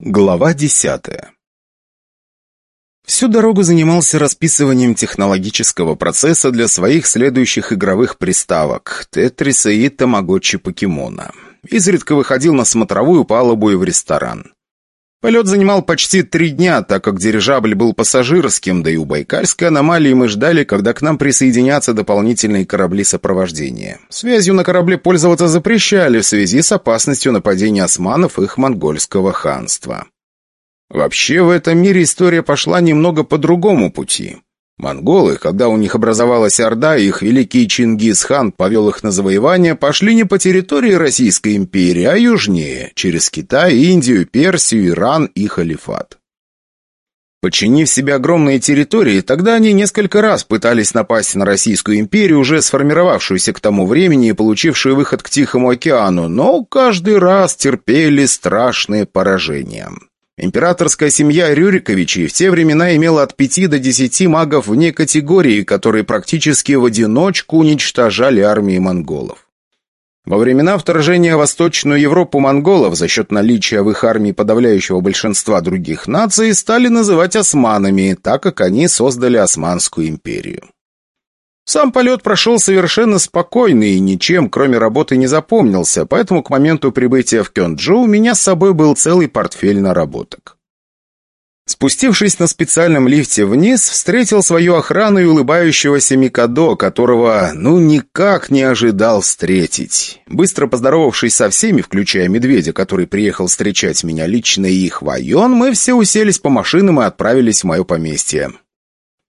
Глава десятая Всю дорогу занимался расписыванием технологического процесса для своих следующих игровых приставок – Тетриса и Тамагочи Покемона. Изредка выходил на смотровую палубу и в ресторан. Полет занимал почти три дня, так как дирижабль был пассажирским, да и у Байкальской аномалии мы ждали, когда к нам присоединятся дополнительные корабли сопровождения. Связью на корабле пользоваться запрещали в связи с опасностью нападения османов их монгольского ханства. Вообще, в этом мире история пошла немного по другому пути. Монголы, когда у них образовалась Орда, их великий Чингисхан повел их на завоевание, пошли не по территории Российской империи, а южнее, через Китай, Индию, Персию, Иран и Халифат. Подчинив себе огромные территории, тогда они несколько раз пытались напасть на Российскую империю, уже сформировавшуюся к тому времени и получившую выход к Тихому океану, но каждый раз терпели страшные поражения. Императорская семья Рюриковичей в те времена имела от пяти до десяти магов вне категории, которые практически в одиночку уничтожали армии монголов. Во времена вторжения в Восточную Европу монголов за счет наличия в их армии подавляющего большинства других наций стали называть османами, так как они создали Османскую империю. Сам полет прошел совершенно спокойно и ничем, кроме работы, не запомнился, поэтому к моменту прибытия в Кёнджу у меня с собой был целый портфель наработок. Спустившись на специальном лифте вниз, встретил свою охрану и улыбающегося Микадо, которого, ну, никак не ожидал встретить. Быстро поздоровавшись со всеми, включая Медведя, который приехал встречать меня лично, и Хвоен, мы все уселись по машинам и отправились в мое поместье.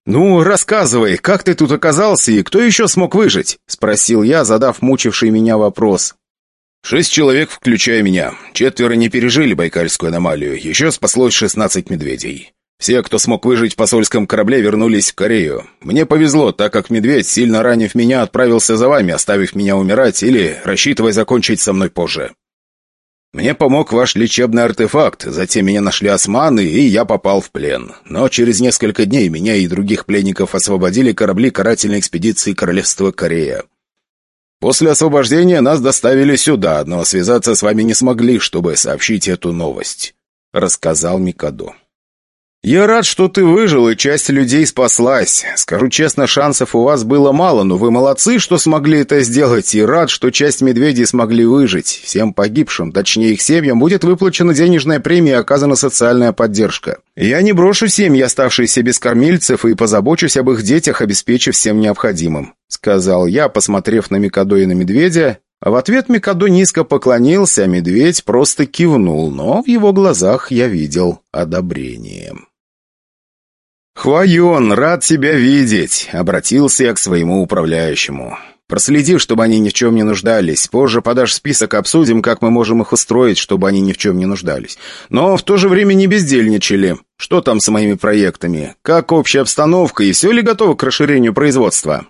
«Ну, рассказывай, как ты тут оказался и кто еще смог выжить?» — спросил я, задав мучивший меня вопрос. «Шесть человек, включая меня. Четверо не пережили Байкальскую аномалию. Еще спаслось шестнадцать медведей. Все, кто смог выжить в посольском корабле, вернулись в Корею. Мне повезло, так как медведь, сильно ранив меня, отправился за вами, оставив меня умирать или рассчитывая закончить со мной позже. Мне помог ваш лечебный артефакт, затем меня нашли османы, и я попал в плен. Но через несколько дней меня и других пленников освободили корабли карательной экспедиции Королевства Корея. После освобождения нас доставили сюда, но связаться с вами не смогли, чтобы сообщить эту новость», — рассказал Микадо. «Я рад, что ты выжил, и часть людей спаслась. Скажу честно, шансов у вас было мало, но вы молодцы, что смогли это сделать, и рад, что часть медведей смогли выжить. Всем погибшим, точнее их семьям, будет выплачена денежная премия и оказана социальная поддержка. Я не брошу семьи, оставшиеся без кормильцев, и позабочусь об их детях, обеспечив всем необходимым», — сказал я, посмотрев на Микадо и на медведя, а в ответ Микадо низко поклонился, а медведь просто кивнул, но в его глазах я видел одобрение. «Хвоен, рад тебя видеть!» — обратился я к своему управляющему. «Проследи, чтобы они ни в чем не нуждались. Позже подашь список, обсудим, как мы можем их устроить, чтобы они ни в чем не нуждались. Но в то же время не бездельничали. Что там с моими проектами? Как общая обстановка и все ли готово к расширению производства?»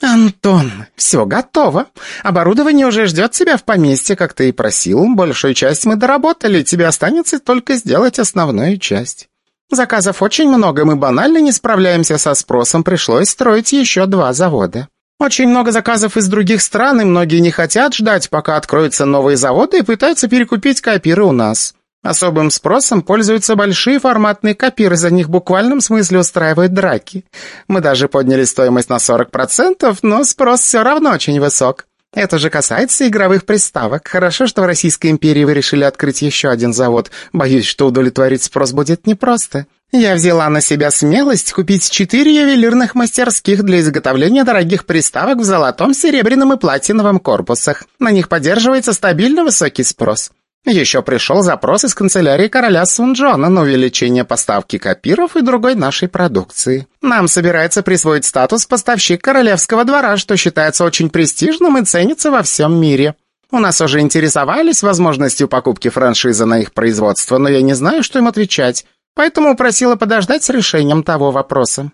«Антон, все готово. Оборудование уже ждет тебя в поместье, как ты и просил. Большую часть мы доработали, тебе останется только сделать основную часть». Заказов очень много, мы банально не справляемся со спросом, пришлось строить еще два завода. Очень много заказов из других стран, и многие не хотят ждать, пока откроются новые заводы и пытаются перекупить копиры у нас. Особым спросом пользуются большие форматные копиры, за них в буквальном смысле устраивают драки. Мы даже подняли стоимость на 40%, но спрос все равно очень высок. Это же касается игровых приставок. Хорошо, что в Российской империи вы решили открыть еще один завод. Боюсь, что удовлетворить спрос будет непросто. Я взяла на себя смелость купить четыре ювелирных мастерских для изготовления дорогих приставок в золотом, серебряном и платиновом корпусах. На них поддерживается стабильно высокий спрос. Еще пришел запрос из канцелярии короля Сунджона на увеличение поставки копиров и другой нашей продукции. Нам собирается присвоить статус поставщик королевского двора, что считается очень престижным и ценится во всем мире. У нас уже интересовались возможностью покупки франшизы на их производство, но я не знаю, что им отвечать, поэтому просила подождать с решением того вопроса.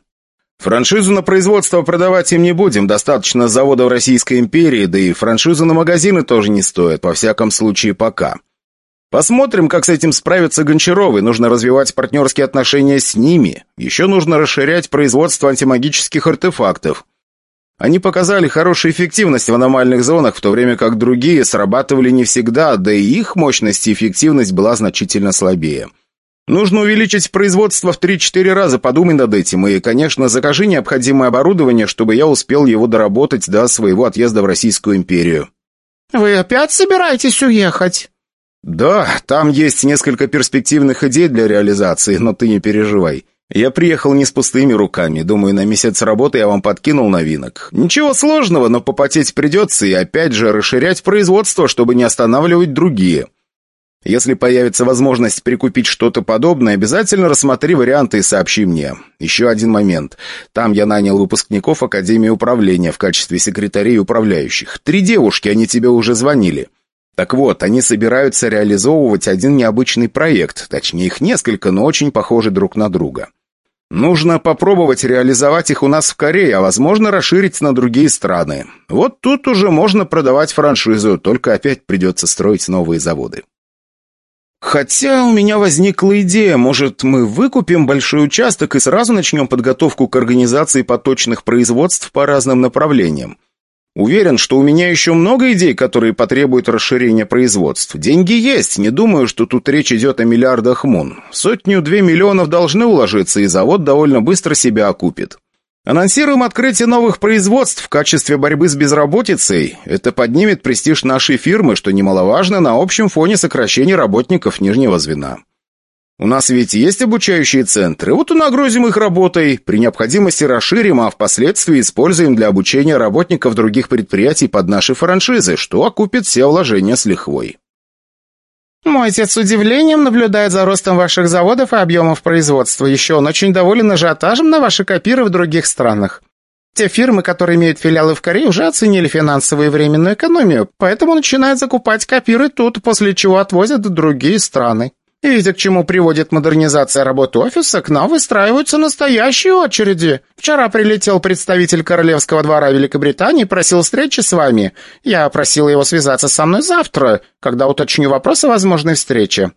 Франшизу на производство продавать им не будем, достаточно завода в Российской империи, да и франшизу на магазины тоже не стоит, во всяком случае пока. Посмотрим, как с этим справятся Гончаровы. Нужно развивать партнерские отношения с ними. Еще нужно расширять производство антимагических артефактов. Они показали хорошую эффективность в аномальных зонах, в то время как другие срабатывали не всегда, да и их мощность и эффективность была значительно слабее. Нужно увеличить производство в 3-4 раза, подумай над этим, и, конечно, закажи необходимое оборудование, чтобы я успел его доработать до своего отъезда в Российскую империю». «Вы опять собираетесь уехать?» «Да, там есть несколько перспективных идей для реализации, но ты не переживай. Я приехал не с пустыми руками. Думаю, на месяц работы я вам подкинул новинок. Ничего сложного, но попотеть придется и опять же расширять производство, чтобы не останавливать другие. Если появится возможность прикупить что-то подобное, обязательно рассмотри варианты и сообщи мне. Еще один момент. Там я нанял выпускников Академии управления в качестве секретарей управляющих. Три девушки, они тебе уже звонили. Так вот, они собираются реализовывать один необычный проект, точнее их несколько, но очень похожи друг на друга. Нужно попробовать реализовать их у нас в Корее, а возможно расширить на другие страны. Вот тут уже можно продавать франшизу, только опять придется строить новые заводы. Хотя у меня возникла идея, может, мы выкупим большой участок и сразу начнем подготовку к организации поточных производств по разным направлениям. Уверен, что у меня еще много идей, которые потребуют расширения производств. Деньги есть, не думаю, что тут речь идет о миллиардах мун. Сотню-две миллионов должны уложиться, и завод довольно быстро себя окупит. Анонсируем открытие новых производств в качестве борьбы с безработицей. Это поднимет престиж нашей фирмы, что немаловажно на общем фоне сокращения работников нижнего звена. У нас ведь есть обучающие центры, вот и нагрузим их работой. При необходимости расширим, а впоследствии используем для обучения работников других предприятий под наши франшизы, что окупит все вложения с лихвой. Мой отец с удивлением наблюдает за ростом ваших заводов и объемов производства. Еще он очень доволен ажиотажем на ваши копиры в других странах. Те фирмы, которые имеют филиалы в Корее, уже оценили финансовую и временную экономию, поэтому начинают закупать копиры тут, после чего отвозят в другие страны. И видя, к чему приводит модернизация работы офиса, к нам выстраиваются настоящие очереди. Вчера прилетел представитель Королевского двора Великобритании и просил встречи с вами. Я просил его связаться со мной завтра, когда уточню вопрос о возможной встрече.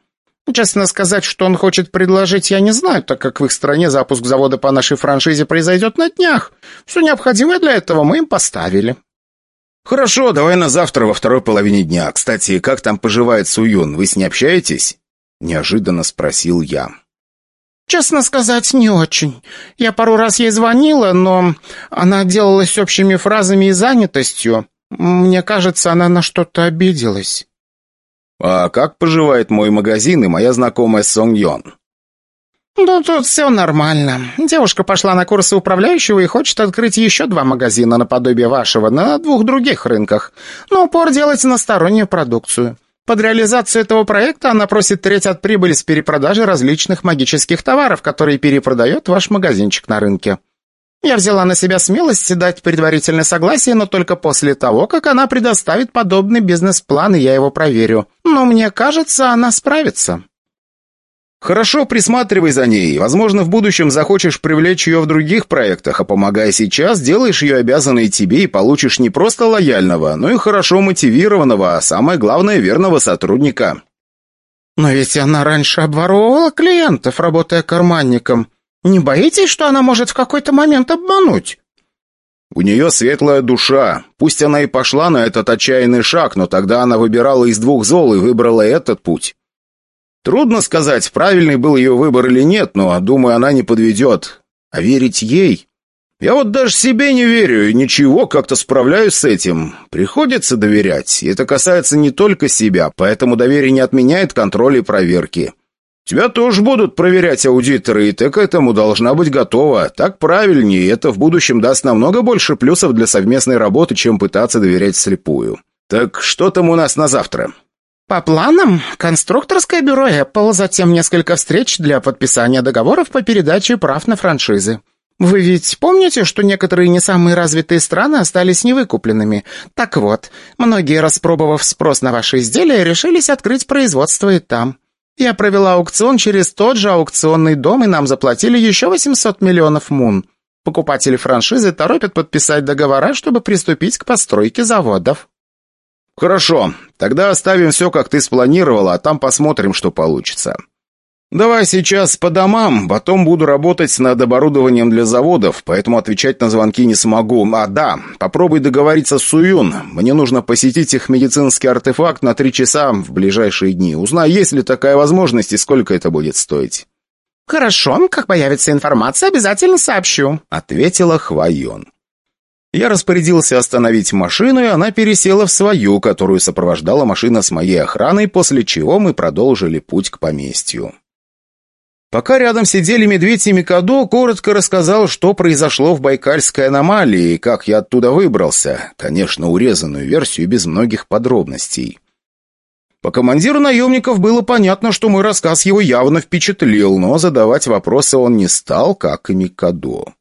Честно сказать, что он хочет предложить, я не знаю, так как в их стране запуск завода по нашей франшизе произойдет на днях. Все необходимое для этого мы им поставили. Хорошо, давай на завтра во второй половине дня. Кстати, как там поживает Суюн? Вы с ней общаетесь? Неожиданно спросил я. «Честно сказать, не очень. Я пару раз ей звонила, но она делалась общими фразами и занятостью. Мне кажется, она на что-то обиделась». «А как поживает мой магазин и моя знакомая Сон Йон?» «Да тут все нормально. Девушка пошла на курсы управляющего и хочет открыть еще два магазина наподобие вашего на двух других рынках, но упор делать на стороннюю продукцию. Под реализацию этого проекта она просит треть от прибыли с перепродажи различных магических товаров, которые перепродает ваш магазинчик на рынке. Я взяла на себя смелость дать предварительное согласие, но только после того, как она предоставит подобный бизнес-план, и я его проверю. Но мне кажется, она справится. «Хорошо, присматривай за ней. Возможно, в будущем захочешь привлечь ее в других проектах, а помогая сейчас, делаешь ее обязанной тебе и получишь не просто лояльного, но и хорошо мотивированного, а самое главное, верного сотрудника». «Но ведь она раньше обворовывала клиентов, работая карманником. Не боитесь, что она может в какой-то момент обмануть?» «У нее светлая душа. Пусть она и пошла на этот отчаянный шаг, но тогда она выбирала из двух зол и выбрала этот путь». Трудно сказать, правильный был ее выбор или нет, но, думаю, она не подведет. А верить ей? Я вот даже себе не верю и ничего, как-то справляюсь с этим. Приходится доверять, и это касается не только себя, поэтому доверие не отменяет контроль и проверки. Тебя тоже будут проверять аудиторы, и ты к этому должна быть готова. Так правильнее, и это в будущем даст намного больше плюсов для совместной работы, чем пытаться доверять слепую. Так что там у нас на завтра?» По планам, конструкторское бюро Apple, затем несколько встреч для подписания договоров по передаче прав на франшизы. Вы ведь помните, что некоторые не самые развитые страны остались невыкупленными? Так вот, многие, распробовав спрос на ваши изделия, решились открыть производство и там. Я провела аукцион через тот же аукционный дом, и нам заплатили еще 800 миллионов мун. Покупатели франшизы торопят подписать договора, чтобы приступить к постройке заводов. «Хорошо, тогда оставим все, как ты спланировала, а там посмотрим, что получится». «Давай сейчас по домам, потом буду работать над оборудованием для заводов, поэтому отвечать на звонки не смогу. А, да, попробуй договориться с Суюн. Мне нужно посетить их медицинский артефакт на три часа в ближайшие дни. Узнай, есть ли такая возможность и сколько это будет стоить». «Хорошо, как появится информация, обязательно сообщу», — ответила Хвайон. Я распорядился остановить машину, и она пересела в свою, которую сопровождала машина с моей охраной, после чего мы продолжили путь к поместью. Пока рядом сидели медведь и Микадо, коротко рассказал, что произошло в Байкальской аномалии и как я оттуда выбрался. Конечно, урезанную версию без многих подробностей. По командиру наемников было понятно, что мой рассказ его явно впечатлил, но задавать вопросы он не стал, как и Микадо.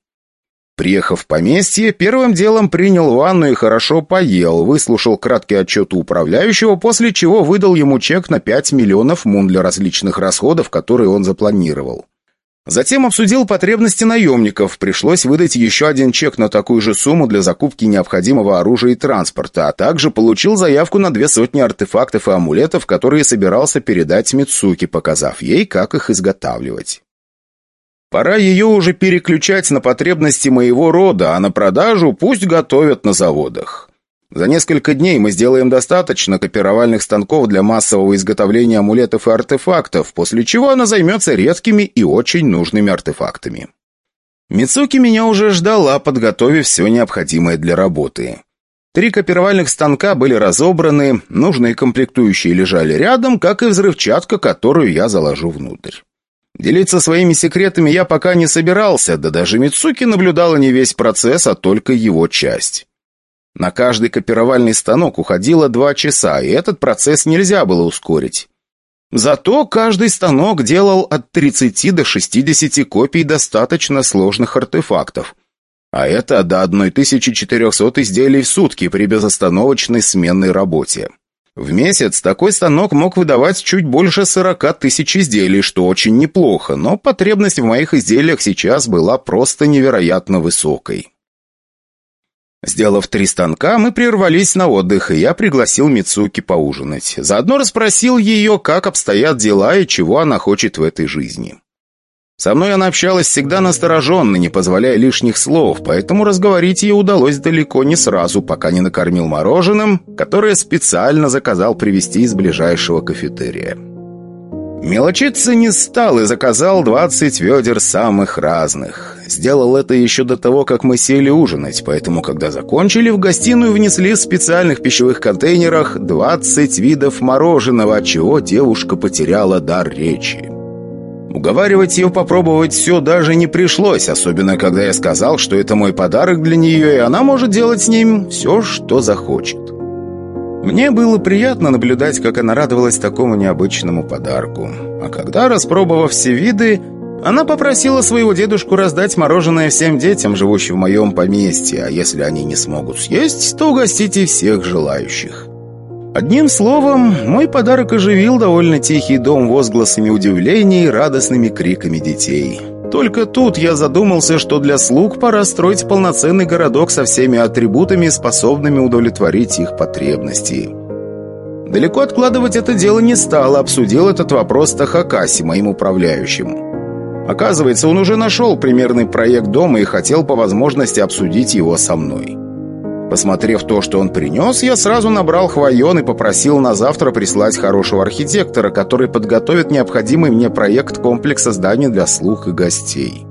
Приехав в поместье, первым делом принял ванну и хорошо поел, выслушал краткий отчет у управляющего, после чего выдал ему чек на 5 миллионов мун для различных расходов, которые он запланировал. Затем обсудил потребности наемников, пришлось выдать еще один чек на такую же сумму для закупки необходимого оружия и транспорта, а также получил заявку на две сотни артефактов и амулетов, которые собирался передать Мицуки, показав ей, как их изготавливать. Пора ее уже переключать на потребности моего рода, а на продажу пусть готовят на заводах. За несколько дней мы сделаем достаточно копировальных станков для массового изготовления амулетов и артефактов, после чего она займется редкими и очень нужными артефактами. Мицуки меня уже ждала, подготовив все необходимое для работы. Три копировальных станка были разобраны, нужные комплектующие лежали рядом, как и взрывчатка, которую я заложу внутрь. Делиться своими секретами я пока не собирался, да даже Мицуки наблюдала не весь процесс, а только его часть. На каждый копировальный станок уходило два часа, и этот процесс нельзя было ускорить. Зато каждый станок делал от 30 до 60 копий достаточно сложных артефактов. А это до 1400 изделий в сутки при безостановочной сменной работе. В месяц такой станок мог выдавать чуть больше 40 тысяч изделий, что очень неплохо, но потребность в моих изделиях сейчас была просто невероятно высокой. Сделав три станка, мы прервались на отдых, и я пригласил Мицуки поужинать. Заодно расспросил ее, как обстоят дела и чего она хочет в этой жизни. Со мной она общалась всегда настороженно, не позволяя лишних слов, поэтому разговорить ее удалось далеко не сразу, пока не накормил мороженым, которое специально заказал привезти из ближайшего кафетерия. Мелочиться не стал и заказал 20 ведер самых разных. Сделал это еще до того, как мы сели ужинать, поэтому, когда закончили, в гостиную внесли в специальных пищевых контейнерах 20 видов мороженого, чего девушка потеряла дар речи. Уговаривать ее попробовать все даже не пришлось, особенно когда я сказал, что это мой подарок для нее, и она может делать с ним все, что захочет. Мне было приятно наблюдать, как она радовалась такому необычному подарку. А когда, распробовав все виды, она попросила своего дедушку раздать мороженое всем детям, живущим в моем поместье, а если они не смогут съесть, то угостите всех желающих. Одним словом, мой подарок оживил довольно тихий дом возгласами удивления и радостными криками детей. Только тут я задумался, что для слуг пора строить полноценный городок со всеми атрибутами, способными удовлетворить их потребности. Далеко откладывать это дело не стал, обсудил этот вопрос Тахакаси, моим управляющим. Оказывается, он уже нашел примерный проект дома и хотел по возможности обсудить его со мной. Посмотрев то, что он принес, я сразу набрал Хвоен и попросил на завтра прислать хорошего архитектора, который подготовит необходимый мне проект комплекса зданий для слух и гостей.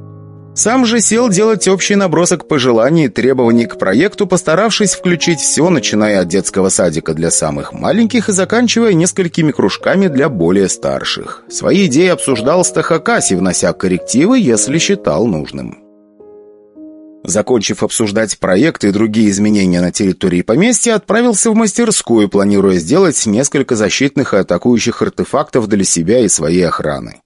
Сам же сел делать общий набросок пожеланий и требований к проекту, постаравшись включить все, начиная от детского садика для самых маленьких и заканчивая несколькими кружками для более старших. Свои идеи обсуждал с Тахакаси, внося коррективы, если считал нужным. Закончив обсуждать проект и другие изменения на территории поместья, отправился в мастерскую, планируя сделать несколько защитных и атакующих артефактов для себя и своей охраны.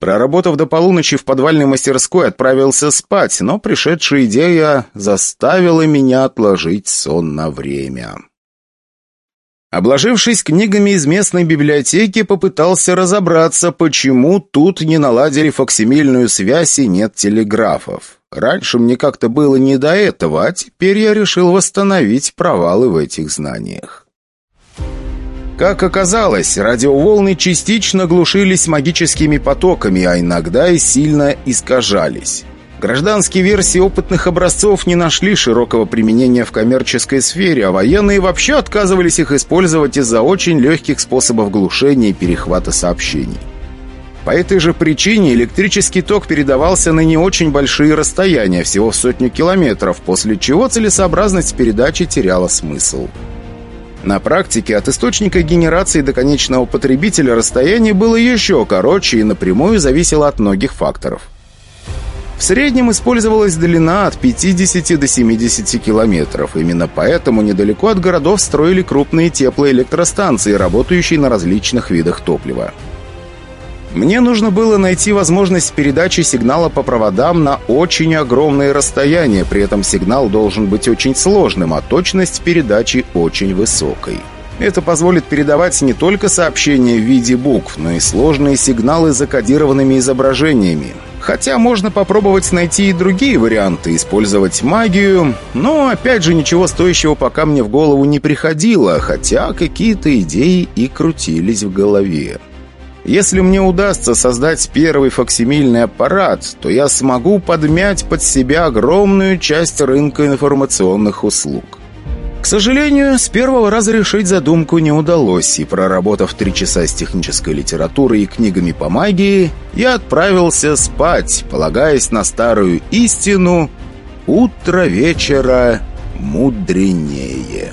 Проработав до полуночи в подвальной мастерской, отправился спать, но пришедшая идея заставила меня отложить сон на время. Обложившись книгами из местной библиотеки, попытался разобраться, почему тут не наладили фоксимильную связь и нет телеграфов. Раньше мне как-то было не до этого, а теперь я решил восстановить провалы в этих знаниях. Как оказалось, радиоволны частично глушились магическими потоками, а иногда и сильно искажались. Гражданские версии опытных образцов не нашли широкого применения в коммерческой сфере, а военные вообще отказывались их использовать из-за очень легких способов глушения и перехвата сообщений. По этой же причине электрический ток передавался на не очень большие расстояния, всего в сотню километров, после чего целесообразность передачи теряла смысл. На практике от источника генерации до конечного потребителя расстояние было еще короче и напрямую зависело от многих факторов. В среднем использовалась длина от 50 до 70 километров. Именно поэтому недалеко от городов строили крупные теплоэлектростанции, работающие на различных видах топлива. Мне нужно было найти возможность передачи сигнала по проводам на очень огромные расстояния, при этом сигнал должен быть очень сложным, а точность передачи очень высокой. Это позволит передавать не только сообщения в виде букв, но и сложные сигналы с закодированными изображениями. Хотя можно попробовать найти и другие варианты, использовать магию, но опять же ничего стоящего пока мне в голову не приходило, хотя какие-то идеи и крутились в голове. Если мне удастся создать первый фоксимильный аппарат, то я смогу подмять под себя огромную часть рынка информационных услуг. К сожалению, с первого раза решить задумку не удалось, и проработав три часа с технической литературой и книгами по магии, я отправился спать, полагаясь на старую истину «Утро вечера мудренее».